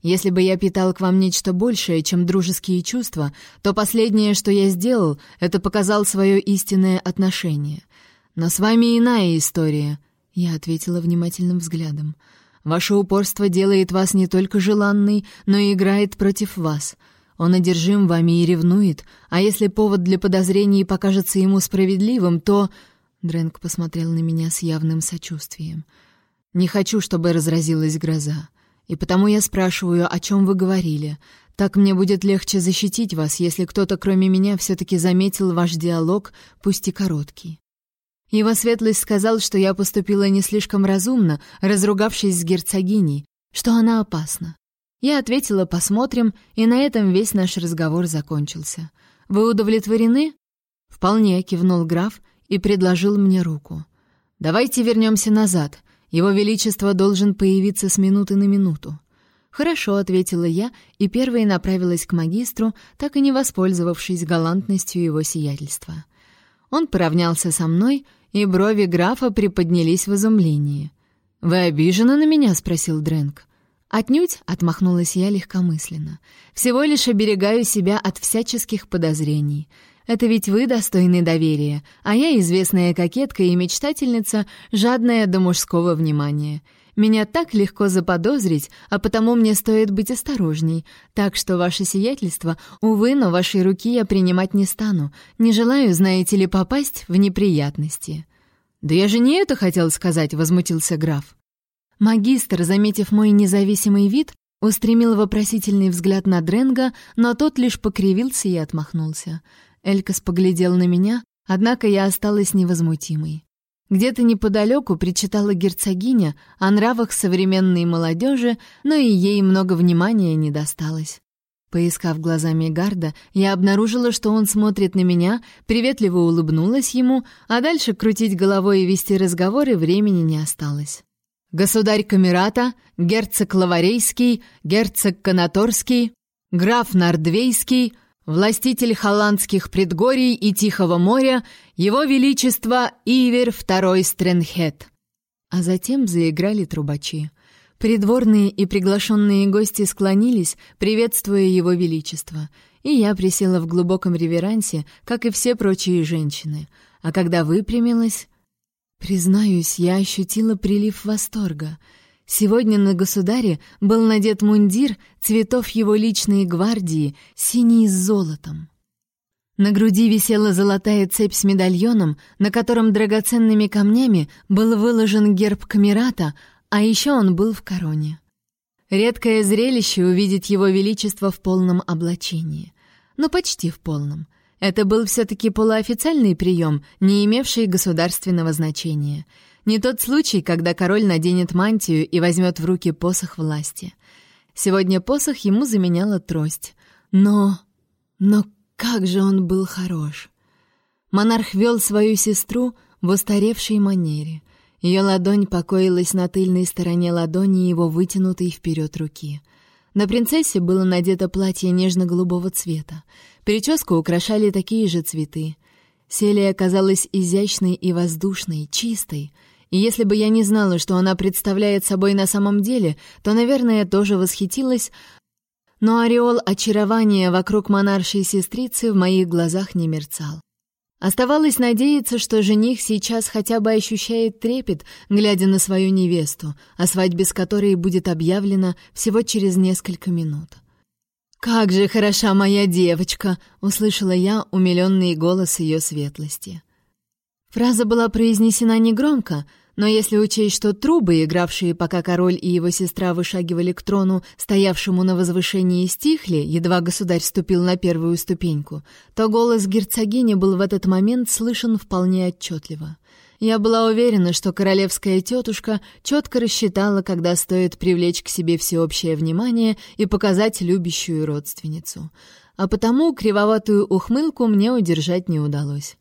Если бы я питал к вам нечто большее, чем дружеские чувства, то последнее, что я сделал, это показал свое истинное отношение. Но с вами иная история, я ответила внимательным взглядом. Ваше упорство делает вас не только желанной, но и играет против вас. Он одержим вами и ревнует, а если повод для подозрений покажется ему справедливым, то Дрэнк посмотрел на меня с явным сочувствием. Не хочу, чтобы разразилась гроза. И потому я спрашиваю, о чем вы говорили. Так мне будет легче защитить вас, если кто-то кроме меня все-таки заметил ваш диалог, пусть и короткий. Его светлость сказал, что я поступила не слишком разумно, разругавшись с герцогиней, что она опасна. Я ответила «посмотрим», и на этом весь наш разговор закончился. «Вы удовлетворены?» «Вполне», — кивнул граф и предложил мне руку. «Давайте вернемся назад. Его Величество должен появиться с минуты на минуту. «Хорошо», — ответила я, и первой направилась к магистру, так и не воспользовавшись галантностью его сиятельства. Он поравнялся со мной, и брови графа приподнялись в изумлении. «Вы обижены на меня?» — спросил Дрэнк. «Отнюдь», — отмахнулась я легкомысленно. «Всего лишь оберегаю себя от всяческих подозрений. Это ведь вы достойны доверия, а я известная кокетка и мечтательница, жадная до мужского внимания. Меня так легко заподозрить, а потому мне стоит быть осторожней. Так что ваше сиятельство, увы, но вашей руки я принимать не стану. Не желаю, знаете ли, попасть в неприятности». «Да я же не это хотел сказать», — возмутился граф. Магистр, заметив мой независимый вид, устремил вопросительный взгляд на Дренга, но тот лишь покривился и отмахнулся. Элькас поглядел на меня, однако я осталась невозмутимой. Где-то неподалеку причитала герцогиня о нравах современной молодежи, но и ей много внимания не досталось. Поискав глазами Гарда, я обнаружила, что он смотрит на меня, приветливо улыбнулась ему, а дальше крутить головой и вести разговоры времени не осталось. Государь Камерата, герцог Лаварейский, герцог Канаторский, граф Нордвейский — властитель холландских предгорий и Тихого моря, его величество Ивер II Стренхет. А затем заиграли трубачи. Придворные и приглашенные гости склонились, приветствуя его величество, и я присела в глубоком реверансе, как и все прочие женщины. А когда выпрямилась, признаюсь, я ощутила прилив восторга — Сегодня на государе был надет мундир цветов его личной гвардии, синий с золотом. На груди висела золотая цепь с медальоном, на котором драгоценными камнями был выложен герб Камерата, а еще он был в короне. Редкое зрелище увидеть его величество в полном облачении. но почти в полном. Это был все-таки полуофициальный прием, не имевший государственного значения — Не тот случай, когда король наденет мантию и возьмет в руки посох власти. Сегодня посох ему заменяла трость. Но... но как же он был хорош! Монарх вел свою сестру в устаревшей манере. Ее ладонь покоилась на тыльной стороне ладони его вытянутой вперед руки. На принцессе было надето платье нежно-голубого цвета. Прическу украшали такие же цветы. Селия казалась изящной и воздушной, чистой. Если бы я не знала, что она представляет собой на самом деле, то, наверное, тоже восхитилась, но ореол очарования вокруг монаршей сестрицы в моих глазах не мерцал. Оставалось надеяться, что жених сейчас хотя бы ощущает трепет, глядя на свою невесту, о свадьбе с которой будет объявлено всего через несколько минут. «Как же хороша моя девочка!» — услышала я умиленный голос ее светлости. Фраза была произнесена негромко, но если учесть, что трубы, игравшие, пока король и его сестра вышагивали к трону, стоявшему на возвышении, стихли, едва государь ступил на первую ступеньку, то голос герцогини был в этот момент слышен вполне отчетливо. Я была уверена, что королевская тетушка четко рассчитала, когда стоит привлечь к себе всеобщее внимание и показать любящую родственницу. А потому кривоватую ухмылку мне удержать не удалось.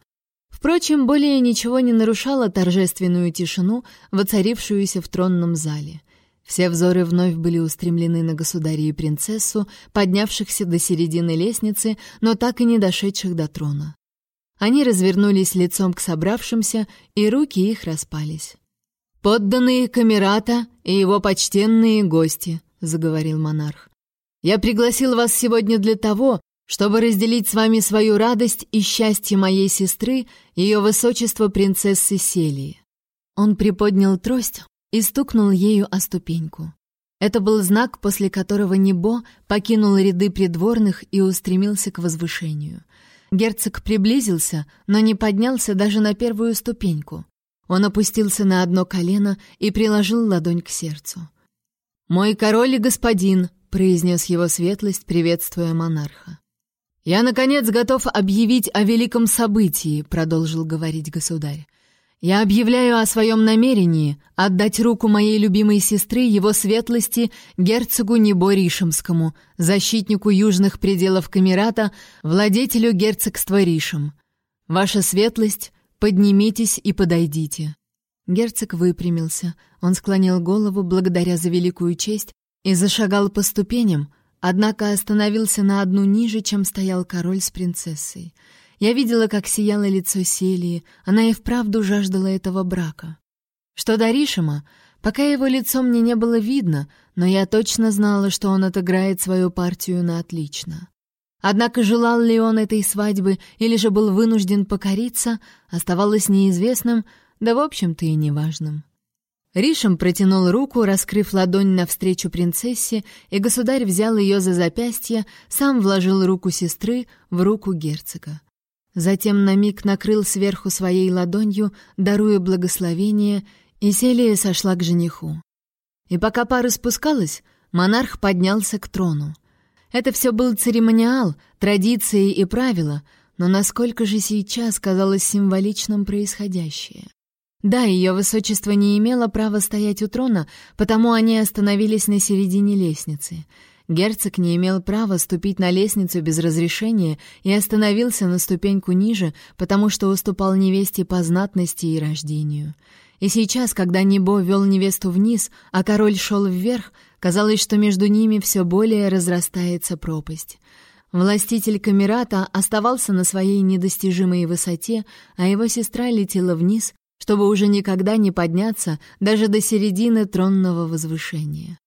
Впрочем, более ничего не нарушало торжественную тишину, воцарившуюся в тронном зале. Все взоры вновь были устремлены на государя и принцессу, поднявшихся до середины лестницы, но так и не дошедших до трона. Они развернулись лицом к собравшимся, и руки их распались. «Подданные Камерата и его почтенные гости», — заговорил монарх. «Я пригласил вас сегодня для того, чтобы разделить с вами свою радость и счастье моей сестры, ее высочество принцессы Селии». Он приподнял трость и стукнул ею о ступеньку. Это был знак, после которого Небо покинул ряды придворных и устремился к возвышению. Герцог приблизился, но не поднялся даже на первую ступеньку. Он опустился на одно колено и приложил ладонь к сердцу. «Мой король и господин», — произнес его светлость, приветствуя монарха. «Я, наконец, готов объявить о великом событии», — продолжил говорить государь. «Я объявляю о своем намерении отдать руку моей любимой сестры, его светлости, герцогу Небо-Ришемскому, защитнику южных пределов Камерата, владетелю герцогства Ришем. Ваша светлость, поднимитесь и подойдите». Герцог выпрямился, он склонил голову благодаря за великую честь и зашагал по ступеням, однако остановился на одну ниже, чем стоял король с принцессой. Я видела, как сияло лицо Селии, она и вправду жаждала этого брака. Что до Ришима, пока его лицо мне не было видно, но я точно знала, что он отыграет свою партию на отлично. Однако желал ли он этой свадьбы или же был вынужден покориться, оставалось неизвестным, да в общем-то и неважным. Ришем протянул руку, раскрыв ладонь навстречу принцессе, и государь взял ее за запястье, сам вложил руку сестры в руку герцога. Затем на миг накрыл сверху своей ладонью, даруя благословение, и Селия сошла к жениху. И пока пара спускалась, монарх поднялся к трону. Это все был церемониал, традиции и правила, но насколько же сейчас казалось символичным происходящее. Да, ее высочество не имело права стоять у трона, потому они остановились на середине лестницы. Герцог не имел права ступить на лестницу без разрешения и остановился на ступеньку ниже, потому что уступал невесте по знатности и рождению. И сейчас, когда Небо вел невесту вниз, а король шел вверх, казалось, что между ними все более разрастается пропасть. Властитель Камерата оставался на своей недостижимой высоте, а его сестра летела вниз, чтобы уже никогда не подняться даже до середины тронного возвышения.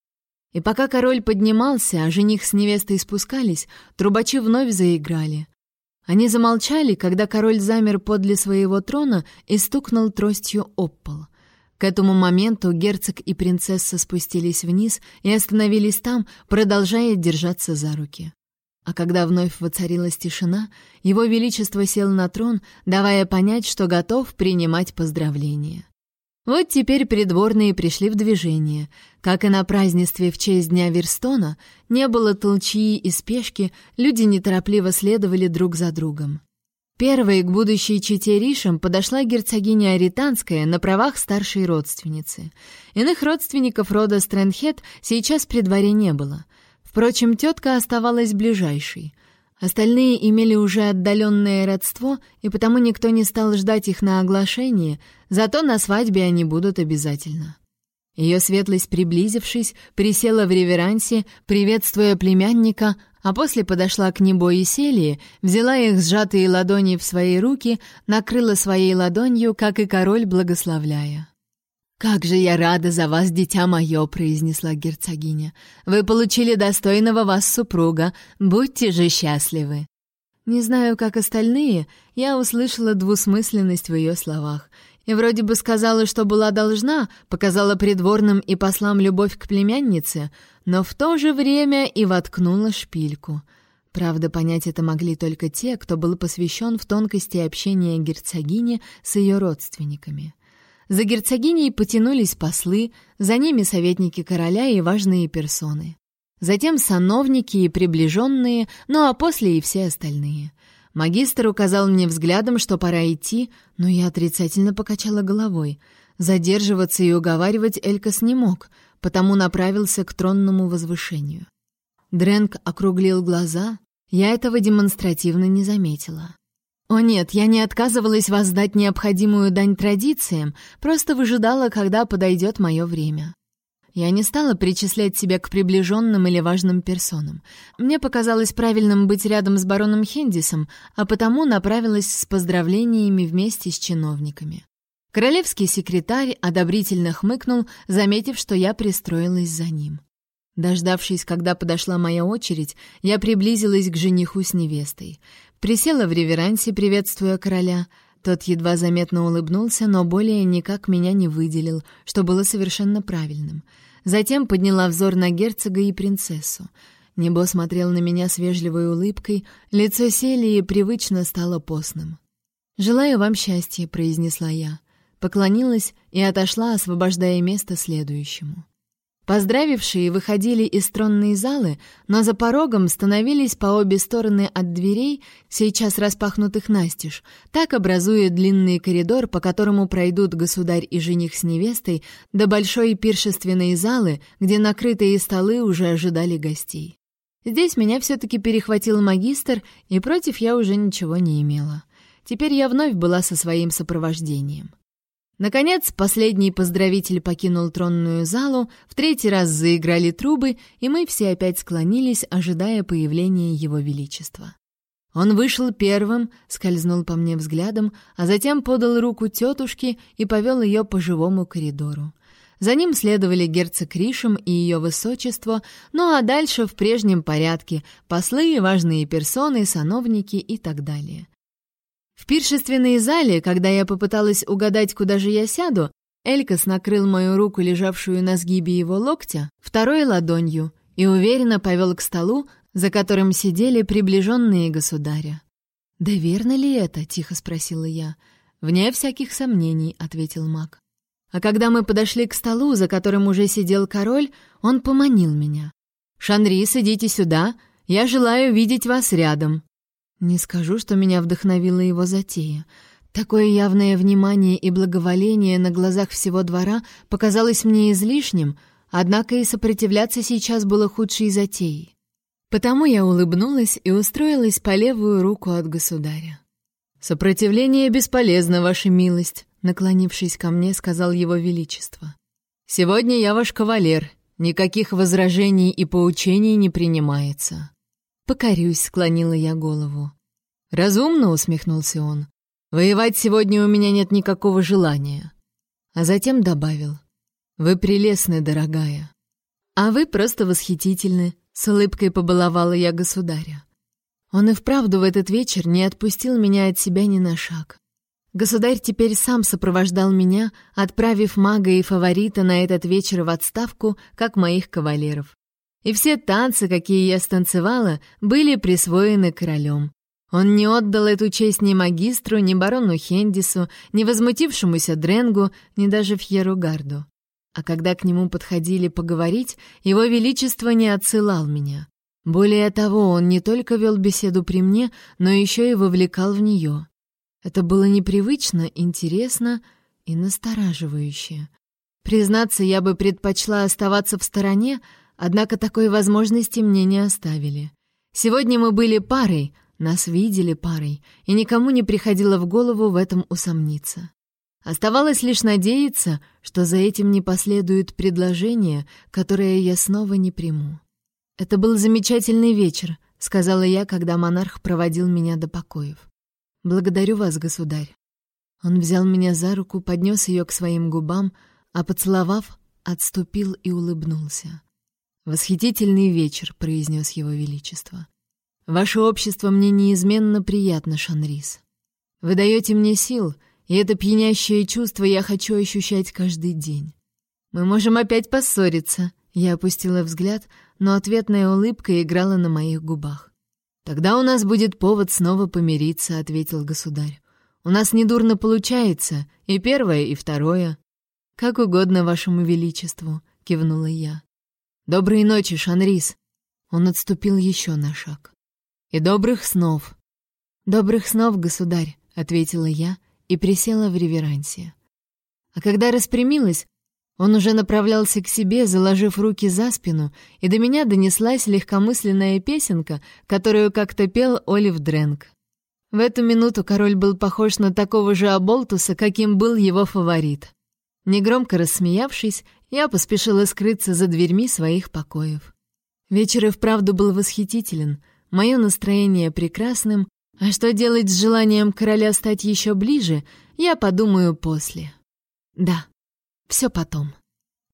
И пока король поднимался, а жених с невестой спускались, трубачи вновь заиграли. Они замолчали, когда король замер подле своего трона и стукнул тростью об пол. К этому моменту герцог и принцесса спустились вниз и остановились там, продолжая держаться за руки. А когда вновь воцарилась тишина, его величество сел на трон, давая понять, что готов принимать поздравления. Вот теперь придворные пришли в движение. Как и на празднестве в честь Дня Верстона, не было толчии и спешки, люди неторопливо следовали друг за другом. Первой к будущей чете Ришем подошла герцогиня Аританская на правах старшей родственницы. Иных родственников рода Стрэндхед сейчас при дворе не было. Впрочем, тетка оставалась ближайшей. Остальные имели уже отдаленное родство, и потому никто не стал ждать их на оглашение, зато на свадьбе они будут обязательно. Ее светлость, приблизившись, присела в реверансе, приветствуя племянника, а после подошла к небу и Селии, взяла их сжатые ладони в свои руки, накрыла своей ладонью, как и король, благословляя. «Как же я рада за вас, дитя мое!» — произнесла герцогиня. «Вы получили достойного вас супруга. Будьте же счастливы!» Не знаю, как остальные, я услышала двусмысленность в ее словах. И вроде бы сказала, что была должна, показала придворным и послам любовь к племяннице, но в то же время и воткнула шпильку. Правда, понять это могли только те, кто был посвящен в тонкости общения герцогини с ее родственниками. За герцогиней потянулись послы, за ними советники короля и важные персоны. Затем сановники и приближенные, ну а после и все остальные. Магистр указал мне взглядом, что пора идти, но я отрицательно покачала головой. Задерживаться и уговаривать Элькас не мог, потому направился к тронному возвышению. Дрэнк округлил глаза, я этого демонстративно не заметила. «О нет, я не отказывалась воздать необходимую дань традициям, просто выжидала, когда подойдет мое время». Я не стала причислять себя к приближенным или важным персонам. Мне показалось правильным быть рядом с бароном Хендисом, а потому направилась с поздравлениями вместе с чиновниками. Королевский секретарь одобрительно хмыкнул, заметив, что я пристроилась за ним. Дождавшись, когда подошла моя очередь, я приблизилась к жениху с невестой. Присела в реверансе, приветствуя короля. Тот едва заметно улыбнулся, но более никак меня не выделил, что было совершенно правильным. Затем подняла взор на герцога и принцессу. Небо смотрел на меня с вежливой улыбкой, лицо Селии привычно стало постным. «Желаю вам счастья», — произнесла я. Поклонилась и отошла, освобождая место следующему. Поздравившие выходили из тронной залы, но за порогом становились по обе стороны от дверей, сейчас распахнутых настежь, так образуя длинный коридор, по которому пройдут государь и жених с невестой, до большой пиршественной залы, где накрытые столы уже ожидали гостей. Здесь меня все-таки перехватил магистр, и против я уже ничего не имела. Теперь я вновь была со своим сопровождением. Наконец, последний поздравитель покинул тронную залу, в третий раз заиграли трубы, и мы все опять склонились, ожидая появления его величества. Он вышел первым, скользнул по мне взглядом, а затем подал руку тетушке и повел ее по живому коридору. За ним следовали герцог Ришем и ее высочество, ну а дальше в прежнем порядке послы, важные персоны, сановники и так далее. В пиршественной зале, когда я попыталась угадать, куда же я сяду, Элькас накрыл мою руку, лежавшую на сгибе его локтя, второй ладонью и уверенно повел к столу, за которым сидели приближенные государя. «Да верно ли это?» — тихо спросила я. «Вне всяких сомнений», — ответил маг. А когда мы подошли к столу, за которым уже сидел король, он поманил меня. «Шанрис, идите сюда, я желаю видеть вас рядом». Не скажу, что меня вдохновила его затея. Такое явное внимание и благоволение на глазах всего двора показалось мне излишним, однако и сопротивляться сейчас было худшей затеей. Потому я улыбнулась и устроилась по левую руку от государя. «Сопротивление бесполезно, ваша милость», — наклонившись ко мне, сказал его величество. «Сегодня я ваш кавалер, никаких возражений и поучений не принимается». «Покорюсь», — склонила я голову. «Разумно», — усмехнулся он. «Воевать сегодня у меня нет никакого желания». А затем добавил. «Вы прелестны, дорогая». «А вы просто восхитительны», — с улыбкой побаловала я государя. Он и вправду в этот вечер не отпустил меня от себя ни на шаг. Государь теперь сам сопровождал меня, отправив мага и фаворита на этот вечер в отставку, как моих кавалеров. И все танцы, какие я станцевала, были присвоены королем. Он не отдал эту честь ни магистру, ни барону Хендису, ни возмутившемуся Дренгу, ни даже Фьеру Гарду. А когда к нему подходили поговорить, его величество не отсылал меня. Более того, он не только вел беседу при мне, но еще и вовлекал в нее. Это было непривычно, интересно и настораживающе. Признаться, я бы предпочла оставаться в стороне, однако такой возможности мне не оставили. Сегодня мы были парой, нас видели парой, и никому не приходило в голову в этом усомниться. Оставалось лишь надеяться, что за этим не последует предложение, которое я снова не приму. «Это был замечательный вечер», — сказала я, когда монарх проводил меня до покоев. «Благодарю вас, государь». Он взял меня за руку, поднес ее к своим губам, а, поцеловав, отступил и улыбнулся. «Восхитительный вечер», — произнес его величество. «Ваше общество мне неизменно приятно, Шанрис. Вы даете мне сил, и это пьянящее чувство я хочу ощущать каждый день. Мы можем опять поссориться». Я опустила взгляд, но ответная улыбка играла на моих губах. «Тогда у нас будет повод снова помириться», — ответил государь. «У нас недурно получается, и первое, и второе». «Как угодно вашему величеству», — кивнула я. «Доброй ночи, Шанрис!» Он отступил еще на шаг. «И добрых снов!» «Добрых снов, государь!» — ответила я и присела в реверансе. А когда распрямилась, он уже направлялся к себе, заложив руки за спину, и до меня донеслась легкомысленная песенка, которую как-то пел Олив Дрэнк. В эту минуту король был похож на такого же оболтуса, каким был его фаворит. Негромко рассмеявшись, я поспешила скрыться за дверьми своих покоев. Вечер и вправду был восхитителен, мое настроение прекрасным, а что делать с желанием короля стать еще ближе, я подумаю после. Да, все потом.